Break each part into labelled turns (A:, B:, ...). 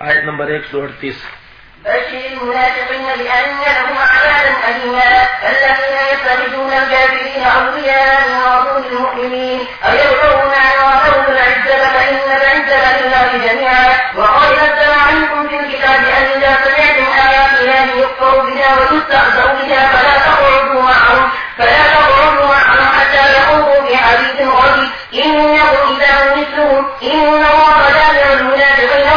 A: آیت نمبر ایک سو اڑتیس
B: بشر المنافقين بأن لهم عذابا أليما. الذين يتخذون الكافرين أولياء من رسول المؤمنين. أيبغون عوضهم العزة فإن العزة لله جميعا. وقد نزل عنكم في الكتاب أن إذا سمعتم آيات الله يكفر بها ويستهزأ بها فلا تقعدوا معهم. فلا تقعدوا معهم حتى يخوضوا في حديث غريب إنهم إذا مثلهم إن الله جامع المنافقين.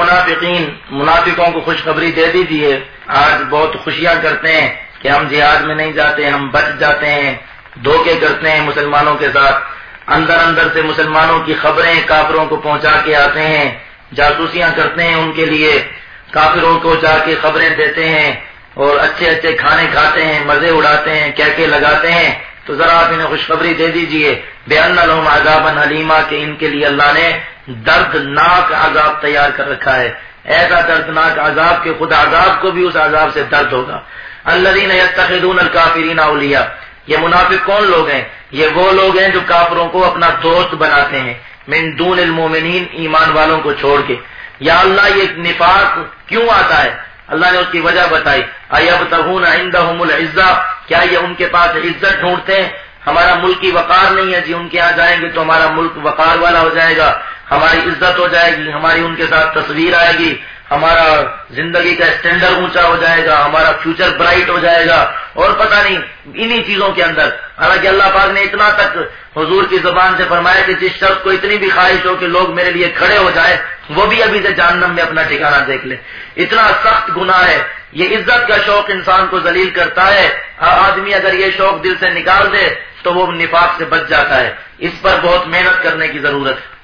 A: المنافقین منافقوں کو خوشخبری دے دیجیے آج بہت خوشیاں کرتے ہیں کہ ہم جہاد میں نہیں جاتے، ہم بچ جاتے ہیں، دھوکے کرتے ہیں مسلمانوں کے ساتھ۔ اندر اندر سے مسلمانوں کی خبریں کافروں کو پہنچا کے آتے ہیں، جاسوسیاں کرتے ہیں ان کے لیے۔ کافروں کو جا کے خبریں دیتے ہیں اور اچھے اچھے کھانے کھاتے ہیں، مزے اڑاتے ہیں، کہہ لگاتے ہیں۔ تو ذرا آپ انہیں خوشخبری دے دیجیے، بے ان عذاب حلیمہ کہ ان کے لیے اللہ نے دردناک عذاب تیار کر رکھا ہے۔ ایسا دردناک عذاب کہ خود عذاب کو بھی اس عذاب سے درد ہوگا۔ الذین یتخذون الکافرین اولیاء، یہ منافق کون لوگ ہیں؟ یہ وہ لوگ ہیں جو کافروں کو اپنا دوست بناتے ہیں۔ من دون المومنین، ایمان والوں کو چھوڑ کے۔ یا اللہ، یہ نفاق کیوں آتا ہے؟ اللہ نے اس کی وجہ بتائی۔ ایب عندهم العزہ؟ کیا یہ ان کے پاس عزت ڈھونڈتے ہیں؟ ہمارا ملکی وقار نہیں ہے جی ان کے یہاں جائیں گے تو ہمارا ملک وقار والا ہو جائے گا، ہماری عزت ہو جائے گی، ہماری ان کے ساتھ تصویر آئے گی، ہمارا زندگی کا اسٹینڈرڈ اونچا ہو جائے گا، ہمارا فیوچر برائٹ ہو جائے گا۔ اور پتہ نہیں انہی چیزوں کے اندر، حالانکہ اللہ پاک نے اتنا تک حضور کی زبان سے فرمایا کہ جس شخص کو اتنی بھی خواہش ہو کہ لوگ میرے لیے کھڑے ہو جائے وہ بھی ابھی سے جہنم میں اپنا ٹھکانہ دیکھ لے اتنا سخت گناہ ہے یہ عزت کا شوق انسان کو ذلیل کرتا ہے۔ آدمی اگر یہ شوق دل سے نکال دے تو وہ نفاق سے بچ جاتا ہے۔ اس پر بہت محنت کرنے کی ضرورت ہے۔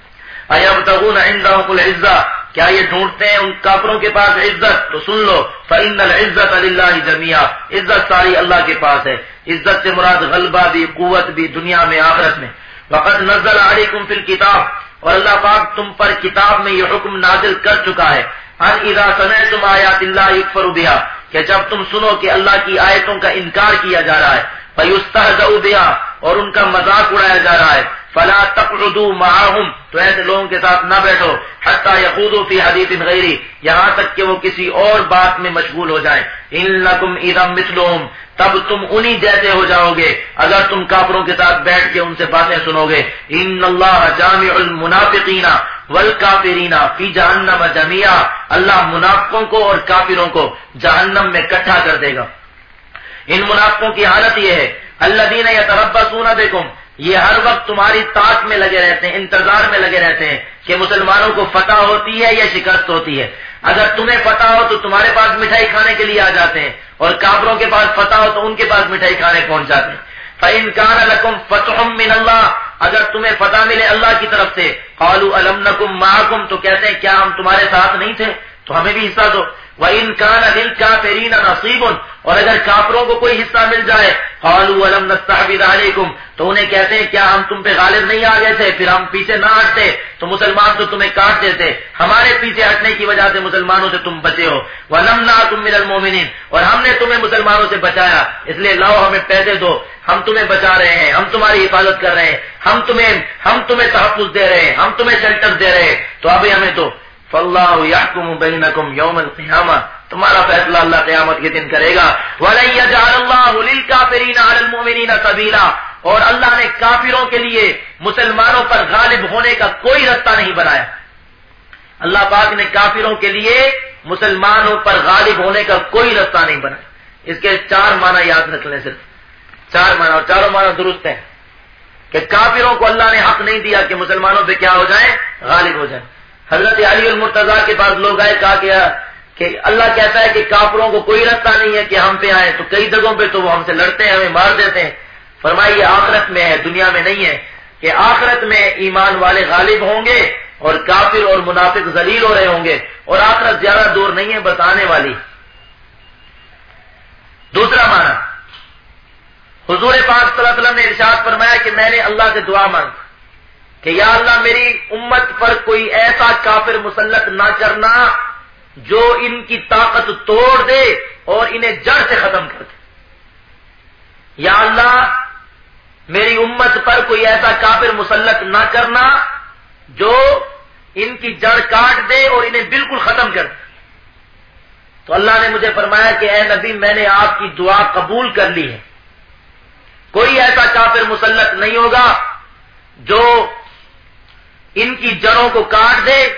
A: تغون العزہ۔ کیا یہ ڈھونڈتے ہیں ان کافروں کے پاس عزت؟ تو سن لو۔ فإن العزت للہ جميعا۔ عزت ساری اللہ کے پاس ہے۔ عزت سے مراد غلبہ بھی، قوت بھی دنیا میں، آخرت میں۔ وقت نزل علیکم فی الکتاب اور اللہ پاک تم پر کتاب میں یہ حکم نازل کر چکا ہے۔ ان اذا سمعتم آیات اللہ یکفر بها؟ کہ جب تم سنو کہ اللہ کی آیتوں کا انکار کیا جا رہا ہے، فیستہزئ بها، اور ان کا مذاق اڑایا جا رہا ہے، فلا تقعدوا معهم، تو ایسے لوگوں کے ساتھ نہ بیٹھو حتى يخوضوا في حديث غيري یہاں تک کہ وہ کسی اور بات میں مشغول ہو جائیں۔ انکم اذا مثلهم، تب تم انہی جیسے ہو جاؤ گے، اگر تم کافروں کے ساتھ بیٹھ کے ان سے باتیں سنو گے۔ ان اللہ جامع المنافقین والکافرین فی جہنم جميعا اللہ منافقوں کو اور کافروں کو جہنم میں اکٹھا کر دے گا۔ ان منافقوں کی حالت یہ ہے اللہ دین یا تربا سونا یہ ہر وقت تمہاری تاک میں لگے رہتے ہیں، انتظار میں لگے رہتے ہیں کہ مسلمانوں کو فتح ہوتی ہے یا شکست ہوتی ہے۔ اگر تمہیں فتح ہو تو تمہارے پاس مٹھائی کھانے کے لیے آ جاتے ہیں، اور کابروں کے پاس فتح ہو تو ان کے پاس مٹھائی کھانے پہنچ جاتے ہیں۔ فَإِن لَكُمْ فَتْحٌ مِّنَ اللَّهِ اگر تمہیں فتح ملے اللہ کی طرف سے قالو الم نکم مَعَكُمْ تو کہتے ہیں، کیا ہم تمہارے ساتھ نہیں تھے؟ تو ہمیں بھی حصہ دو۔ وَإِن كَانَ لِلْكَافِرِينَ نَصِيبٌ۔ اور اگر کافروں کو کوئی حصہ مل جائے، قالوا ولم نستحوذ علیکم تو انہیں کہتے ہیں، کیا ہم تم پہ غالب نہیں آ گئے تھے؟ پھر ہم پیچھے نہ ہٹتے۔ تو مسلمان تو تمہیں کاٹ دیتے۔ ہمارے پیچھے ہٹنے کی وجہ سے مسلمانوں سے تم بچے ہو۔ وَلَمْنَاكُمْ مِنَ الْمُؤْمِنِينَ۔ اور ہم نے تمہیں مسلمانوں سے بچایا۔ اس لیے لاؤ ہمیں پیسے دو۔ ہم تمہیں بچا رہے ہیں۔ ہم تمہاری حفاظت کر رہے ہیں۔ ہم تمہیں ہم تمہیں تحفظ دے رہے ہیں۔ ہم تمہیں شیلٹر دے رہے ہیں۔ تو ابھی ہمیں تو فاللہ یحکم بینکم یوم القیامہ، تمہارا فیصلہ اللہ قیامت کے دن کرے گا۔ سبیلا۔ اور اللہ نے کافروں کے لیے مسلمانوں پر غالب ہونے کا کوئی رستہ نہیں بنایا۔ اللہ پاک نے کافروں کے لیے مسلمانوں پر غالب ہونے کا کوئی رستہ نہیں بنایا۔ اس کے چار معنی یاد رکھ لیں صرف۔ چار معنی اور چاروں معنی درست ہیں کہ کافروں کو اللہ نے حق نہیں دیا کہ مسلمانوں پہ کیا ہو جائیں غالب ہو جائیں حضرت علی المرتضی کے پاس لوگ آئے، کہا کہ کہ اللہ کہتا ہے کہ کافروں کو کوئی رستہ نہیں ہے کہ ہم پہ آئے تو کئی جگہوں پہ تو وہ ہم سے لڑتے ہیں، ہمیں مار دیتے ہیں۔ فرمائیے، آخرت میں ہے، دنیا میں نہیں ہے کہ آخرت میں ایمان والے غالب ہوں گے اور کافر اور منافق ذلیل ہو رہے ہوں گے۔ اور آخرت زیادہ دور نہیں ہے، بتانے والی۔ دوسرا معنی، حضور پاک صلی اللہ علیہ وسلم نے ارشاد فرمایا کہ میں نے اللہ سے دعا مانگ کہ یا اللہ میری امت پر کوئی ایسا کافر مسلط نہ کرنا جو ان کی طاقت توڑ دے اور انہیں جڑ سے ختم کر دے۔ یا اللہ میری امت پر کوئی ایسا کافر مسلط نہ کرنا جو ان کی جڑ کاٹ دے اور انہیں بالکل ختم کر دے۔ تو اللہ نے مجھے فرمایا کہ اے نبی، میں نے آپ کی دعا قبول کر لی ہے۔ کوئی ایسا کافر مسلط نہیں ہوگا جو ان کی جڑوں کو کاٹ دے۔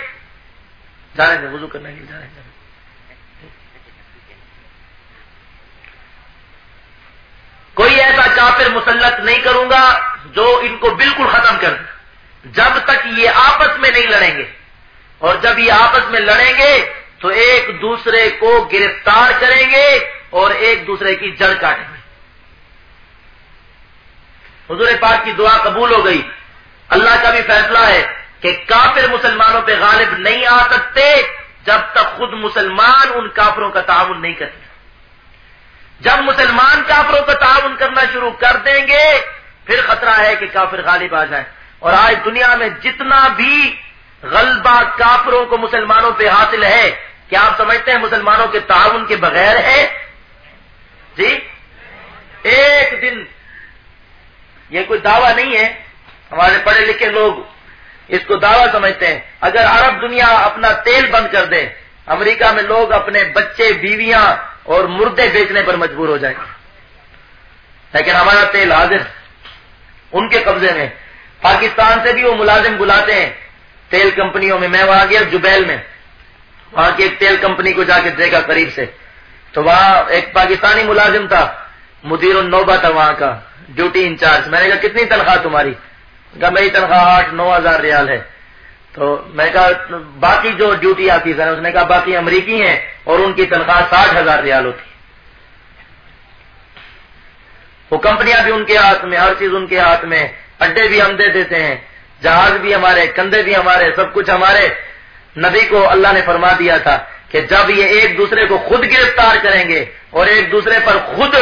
A: جانے دیں وضو کرنے کے لیے جانے دیں کوئی ایسا کافر مسلط نہیں کروں گا جو ان کو بالکل ختم کر دے۔ جب تک یہ آپس میں نہیں لڑیں گے۔ اور جب یہ آپس میں لڑیں گے تو ایک دوسرے کو گرفتار کریں گے اور ایک دوسرے کی جڑ کاٹیں گے۔ حضور پاک کی دعا قبول ہو گئی۔ اللہ کا بھی فیصلہ ہے۔ کہ کافر مسلمانوں پہ غالب نہیں آ سکتے جب تک خود مسلمان ان کافروں کا تعاون نہیں کرتے جب مسلمان کافروں کا تعاون کرنا شروع کر دیں گے، پھر خطرہ ہے کہ کافر غالب آ جائیں۔ اور آج دنیا میں جتنا بھی غلبہ کافروں کو مسلمانوں پہ حاصل ہے، کیا آپ سمجھتے ہیں مسلمانوں کے تعاون کے بغیر ہے؟ جی؟ ایک دن یہ کوئی دعویٰ نہیں ہے، ہمارے پڑھے لکھے لوگ اس کو دعویٰ سمجھتے ہیں۔ اگر عرب دنیا اپنا تیل بند کر دے، امریکہ میں لوگ اپنے بچے، بیویاں اور مردے بیچنے پر مجبور ہو جائیں۔ لیکن ہمارا تیل حاضر ان کے قبضے میں۔ پاکستان سے بھی وہ ملازم بلاتے ہیں۔ تیل کمپنیوں میں۔ میں وہاں گیا جبیل میں۔ وہاں کی ایک تیل کمپنی کو جا کے دیکھا قریب سے۔ تو وہاں ایک پاکستانی ملازم تھا، مدیر النوبہ تھا وہاں کا، ڈیوٹی انچارج۔ میں نے کہا، کتنی تنخواہ تمہاری؟ کہا میری تنخواہ آٹھ نو ہزار ریال ہے۔ تو میں کہا باقی جو ڈیوٹی آتی ہے اس نے کہا باقی امریکی ہیں اور ان کی تنخواہ ساٹھ ہزار ریال ہوتی۔ وہ کمپنیاں بھی ان کے ہاتھ میں، ہر چیز ان کے ہاتھ میں، اڈے بھی ہم دے دیتے ہیں، جہاز بھی ہمارے، کندھے بھی ہمارے، سب کچھ ہمارے۔ نبی کو اللہ نے فرما دیا تھا کہ جب یہ ایک دوسرے کو خود گرفتار کریں گے اور ایک دوسرے پر خود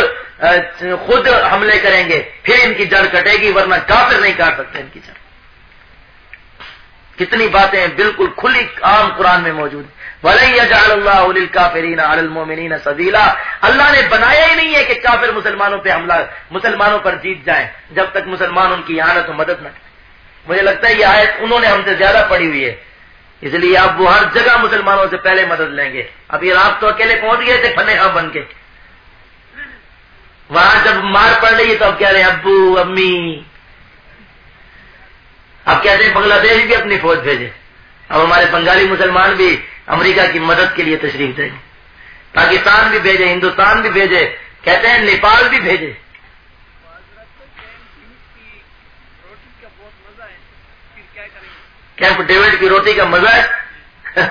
A: خود حملے کریں گے، پھر ان کی جڑ کٹے گی، ورنہ کافر نہیں کاٹ سکتے ان کی جڑ۔ کتنی باتیں بالکل کھلی عام قرآن میں موجود اللہ کافرین المومنین سبیلا اللہ نے بنایا ہی نہیں ہے کہ کافر مسلمانوں پہ حملہ، مسلمانوں پر جیت جائیں، جب تک مسلمان ان کی یہاں و مدد نہ کریں۔ مجھے لگتا ہے یہ آیت انہوں نے ہم سے زیادہ پڑی ہوئی ہے۔ اس لیے اب وہ ہر جگہ مسلمانوں سے پہلے مدد لیں گے۔ اب یہ آپ تو اکیلے پہنچ گئے تھے فنے بن کے۔ وہاں جب مار پڑ رہی ہے تو اب کہہ رہے ہیں، ابو، امی۔ اب کہتے ہیں بنگلہ دیش بھی اپنی فوج بھیجے۔ اب ہمارے بنگالی مسلمان بھی امریکہ کی مدد کے لیے تشریف دیں پاکستان بھی بھیجے، ہندوستان بھی بھیجے، کہتے ہیں، نیپال بھی بھیجے۔ کیمپ ڈیوڈ کی روٹی کا مزہ ہے؟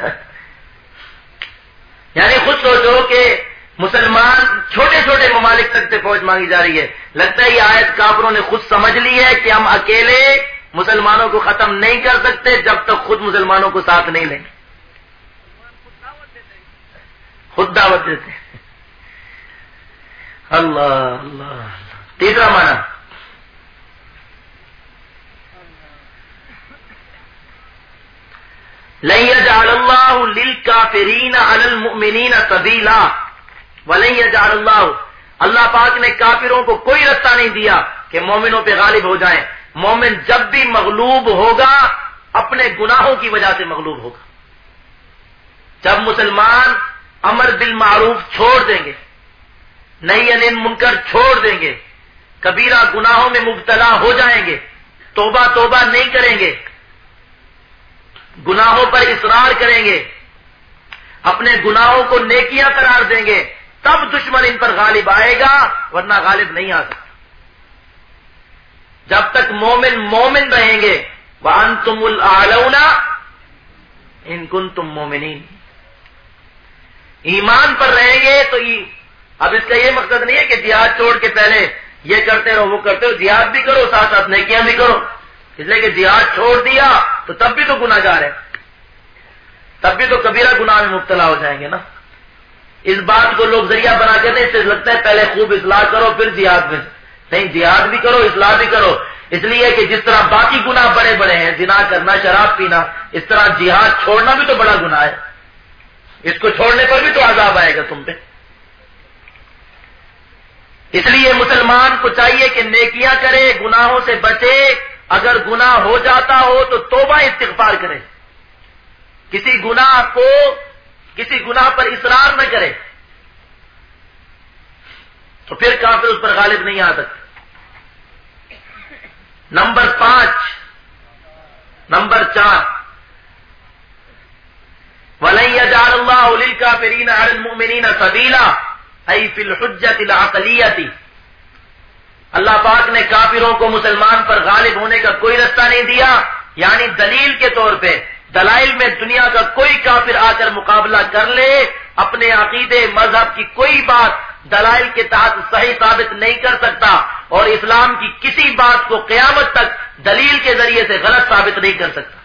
A: یعنی خود سوچو کہ مسلمان چھوٹے چھوٹے ممالک تک سے فوج مانگی جا رہی ہے۔ لگتا ہے یہ آیت کافروں نے خود سمجھ لی ہے کہ ہم اکیلے مسلمانوں کو ختم نہیں کر سکتے جب تک خود مسلمانوں کو ساتھ نہیں لیں۔ خود دعوت دیتے اللہ اللہ تیسرا مانا للکافرین علی المؤمنین سبیلا۔ ولن یجعل اللہ اللہ پاک نے کافروں کو کوئی رستہ نہیں دیا کہ مومنوں پہ غالب ہو جائیں۔ مومن جب بھی مغلوب ہوگا، اپنے گناہوں کی وجہ سے مغلوب ہوگا۔ جب مسلمان امر بل معروف چھوڑ دیں گے نئی ان منکر چھوڑ دیں گے، کبیرہ گناہوں میں مبتلا ہو جائیں گے، توبہ توبہ نہیں کریں گے، گناہوں پر اصرار کریں گے، اپنے گناہوں کو نیکیاں قرار دیں گے تب دشمن ان پر غالب آئے گا، ورنہ غالب نہیں آ سکتا۔ جب تک مومن مومن رہیں گے وہ ان تم ان کن تم مومنین ایمان پر رہیں گے تو اب اس کا یہ مقصد نہیں ہے کہ جہاد چھوڑ کے پہلے یہ کرتے رہو، وہ کرتے ہو جہاد بھی کرو، ساتھ ساتھ نیکیاں بھی کرو۔ اس لیے کہ جہاد چھوڑ دیا تو تب بھی تو گناہ جا رہے تب بھی تو کبیرہ گناہ میں مبتلا ہو جائیں گے نا۔ اس بات کو لوگ ذریعہ بنا کے نہیں، اس سے لگتا ہے پہلے خوب اصلاح کرو، پھر جہاد میں۔ نہیں، جہاد بھی کرو، اصلاح بھی کرو۔ اس لیے کہ جس طرح باقی گناہ بڑے بڑے ہیں جنا کرنا، شراب پینا، اس طرح جہاد چھوڑنا بھی تو بڑا گناہ ہے۔ اس کو چھوڑنے پر بھی تو عذاب آئے گا تم پہ۔ اس لیے مسلمان کو چاہیے کہ نیکیاں کرے، گناہوں سے بچے۔ اگر گناہ ہو جاتا ہو تو توبہ استغفار کرے۔ کسی گناہ کو کسی گناہ پر اصرار نہ کرے تو پھر کافر اس پر غالب نہیں آ سکتے۔ نمبر پانچ، نمبر چار ولی جال اللہ علی کا فرین المؤمنین سبیلا ای فی الحجت العقلیتی اللہ پاک نے کافروں کو مسلمان پر غالب ہونے کا کوئی رستہ نہیں دیا یعنی دلیل کے طور پہ دلائل میں دنیا کا کوئی کافر آ کر مقابلہ کر لے، اپنے عقیدے، مذہب کی کوئی بات دلائل کے تحت صحیح ثابت نہیں کر سکتا اور اسلام کی کسی بات کو قیامت تک دلیل کے ذریعے سے غلط ثابت نہیں کر سکتا۔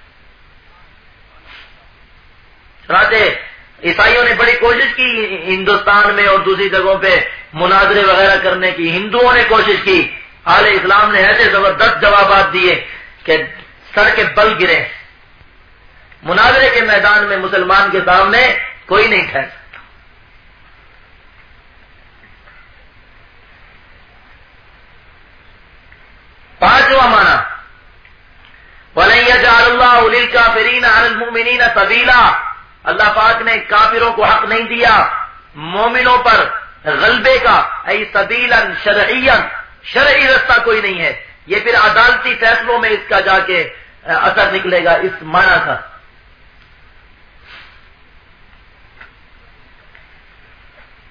A: عیسائیوں نے بڑی کوشش کی ہندوستان میں اور دوسری جگہوں پہ مناظرے وغیرہ کرنے کی، ہندوؤں نے کوشش کی۔ حال اسلام نے ایسے زبردست جوابات دیے کہ سر کے بل گرے۔ مناظرے کے میدان میں مسلمان کے سامنے کوئی نہیں ٹھہر سکتا۔ پانچواں مانا اللہ علی کا فرین المؤمنین اللہ پاک نے کافروں کو حق نہیں دیا مومنوں پر غلبے کا ای سبیلن شرعین شرعی رستہ کوئی نہیں ہے۔ یہ پھر عدالتی فیصلوں میں اس کا جا کے اثر نکلے گا۔ اس معنی کا۔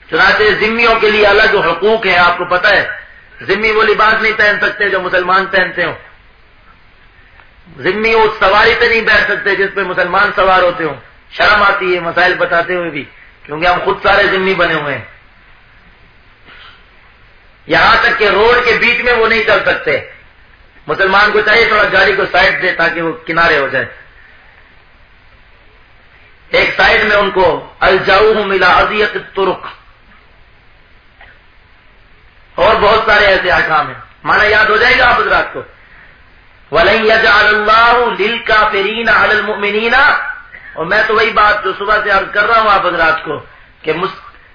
A: چنانچہ ذمیوں کے لیے الگ حقوق ہیں، آپ کو پتہ ہے۔ ذمی وہ لباس نہیں پہن سکتے جو مسلمان پہنتے ہوں۔ ذمی اس سواری پہ نہیں بیٹھ سکتے جس پہ مسلمان سوار ہوتے ہوں۔ شرم آتی ہے، مسائل بتاتے ہوئے بھی، کیونکہ ہم خود سارے ذمی بنے ہوئے ہیں۔ یہاں تک کہ روڈ کے بیچ میں وہ نہیں چل سکتے۔ مسلمان کو چاہیے تھوڑا گاڑی کو سائڈ دے تاکہ وہ کنارے ہو جائے۔ ایک سائڈ میں ان کو الجاؤ ملا ازیت ترک اور بہت سارے ایسے احکام ہیں۔ مانا یاد ہو جائے گا آپ حضرات کو۔ دل کا فرین المؤمنین اور میں تو وہی بات جو صبح سے عرض کر رہا ہوں آپ حضرات کو کہ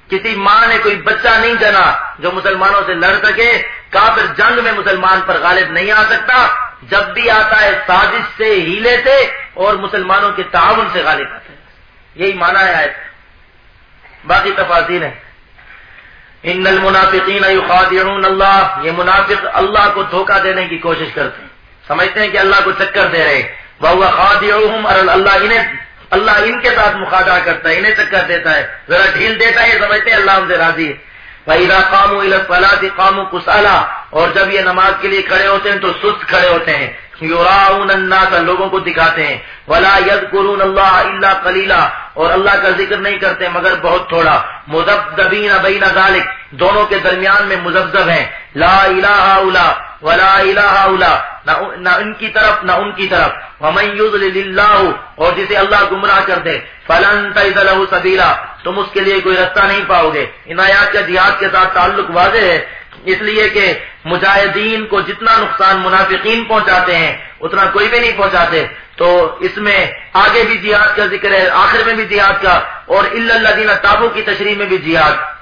A: کسی ماں نے کوئی بچہ نہیں جنا جو مسلمانوں سے لڑ سکے، کافر جنگ میں مسلمان پر غالب نہیں آ سکتا، جب بھی آتا ہے سازش سے ہیلے سے اور مسلمانوں کے تعاون سے غالب آتا ہے۔ یہی مانا ہے آئے باقی تفاصیر ہیں۔ ان المنافقین یخادعون اللہ، یہ منافق اللہ کو دھوکہ دینے کی کوشش کرتے ہیں۔ سمجھتے ہیں کہ اللہ کو چکر دے رہے وہ خادعهم اور اللہ انہیں، اللہ ان کے ساتھ مخادع کرتا ہے، انہیں چکر دیتا ہے۔ ذرا ڈھیل دیتا ہے، یہ سمجھتے ہیں اللہ ہم سے راضی ہے۔ بھائی قامو الفلاح قامو کسالا اور جب یہ نماز کے لیے کھڑے ہوتے ہیں تو سست کھڑے ہوتے ہیں۔ یوراون الناس، لوگوں کو دکھاتے ہیں۔ ولا یذکرون اللہ الا قلیلا اور اللہ کا ذکر نہیں کرتے مگر بہت تھوڑا۔ مذبذبین بین ذلک دونوں کے درمیان میں مذبذب ہیں۔ لا الہ الا ولا الہ الا نہ ان کی طرف، نہ ان کی طرف۔ ومن یضلل اللہ، اور جسے اللہ گمراہ کر دے۔ فلن تجد له سبیلا، تم اس کے لیے کوئی رستہ نہیں پاؤ گے۔ ان آیات کا جہاد کے ساتھ تعلق واضح ہے۔ اس لیے کہ مجاہدین کو جتنا نقصان منافقین پہنچاتے ہیں، اتنا کوئی بھی نہیں پہنچاتے۔ تو اس میں آگے بھی جہاد کا ذکر ہے، آخر میں بھی جہاد کا، اور اللہ دینا تابو کی تشریح میں بھی جہاد۔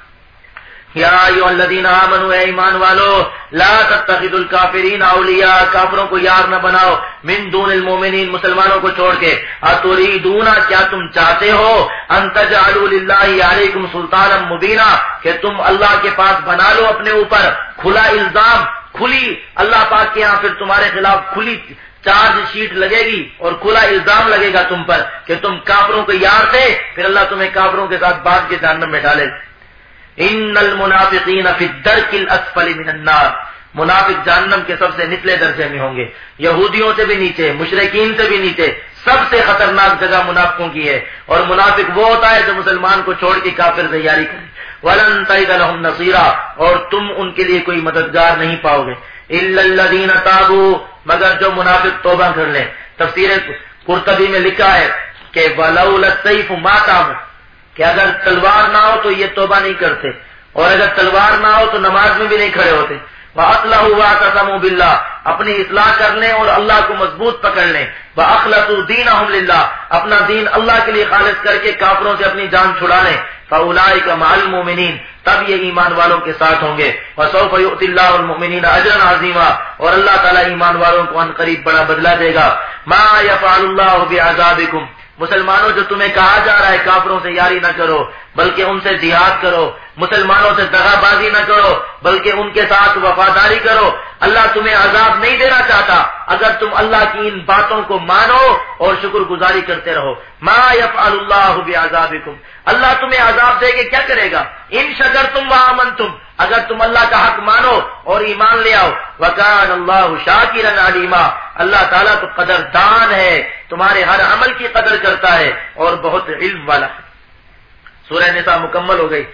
A: یا الذین آمنوا، اے ایمان والو، لا تتخذوا الکافرین اولیاء، کافروں کو یار نہ بناؤ، من دون المومنین مسلمانوں کو چھوڑ کے۔ اتریدون، کیا تم چاہتے ہو؟ ان تجعلوا للہ علیکم سلطانا مبینا، کہ تم اللہ کے پاس بنا لو اپنے اوپر۔ کھلا الزام، کھلی، اللہ پاک کے یہاں پھر تمہارے خلاف کھلی چارج شیٹ لگے گی اور کھلا الزام لگے گا تم پر کہ تم کافروں کو یار تھے، پھر اللہ تمہیں کافروں کے ساتھ بعد کے جانب میں ڈالے۔ ان المنافقین فی الدرک الاسفل من النار۔ منافق جہنم کے سب سے نچلے درجے میں ہوں گے۔ یہودیوں سے بھی نیچے مشرقین سے بھی نیچے۔ سب سے خطرناک جگہ منافقوں کی ہے۔ اور منافق وہ ہوتا ہے جو مسلمان کو چھوڑ کے کافر تیاری کرے۔ ولن تجد لهم نصيرا۔ اور تم ان کے لیے کوئی مددگار نہیں پاؤ گے۔ الا الذين مگر جو منافق توبہ کر لیں۔ تفسیر قرطبی میں لکھا ہے کہ ولو السيف کہ اگر تلوار نہ ہو تو یہ توبہ نہیں کرتے اور اگر تلوار نہ ہو تو نماز میں بھی نہیں کھڑے ہوتے اخلا ہوا قسم بلّہ اپنی اصلاح کر لیں اور اللہ کو مضبوط پکڑ لیں وہ اخلاط الدین اپنا دین اللہ کے لیے خالص کر کے کافروں سے اپنی جان چھڑا لیں فلا کا مال مومنین تب یہ ایمان والوں کے ساتھ ہوں گے وسوف اللہ المؤمنین اجرا عظیمہ اور اللہ تعالیٰ ایمان والوں کو ان قریب بڑا بدلا دے گا ما یفعل اللہ بعذابکم مسلمانوں جو تمہیں کہا جا رہا ہے، کافروں سے یاری نہ کرو، بلکہ ان سے جہاد کرو۔ مسلمانوں سے دغا بازی نہ کرو، بلکہ ان کے ساتھ وفاداری کرو۔ اللہ تمہیں عذاب نہیں دینا چاہتا۔ اگر تم اللہ کی ان باتوں کو مانو اور شکر گزاری کرتے رہو۔ ما یفعل اللہ بعذابکم اللہ تمہیں عذاب دے کے کیا کرے گا؟ ان شجر تم و امن تم اگر تم اللہ کا حق مانو اور ایمان لے آؤ، وکان اللہ شاکر علیما۔ اللہ تعالیٰ تو قدر دان ہے، تمہارے ہر عمل کی قدر کرتا ہے اور بہت علم والا ہے۔ سورہ نساء مکمل ہو گئی۔